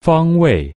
方位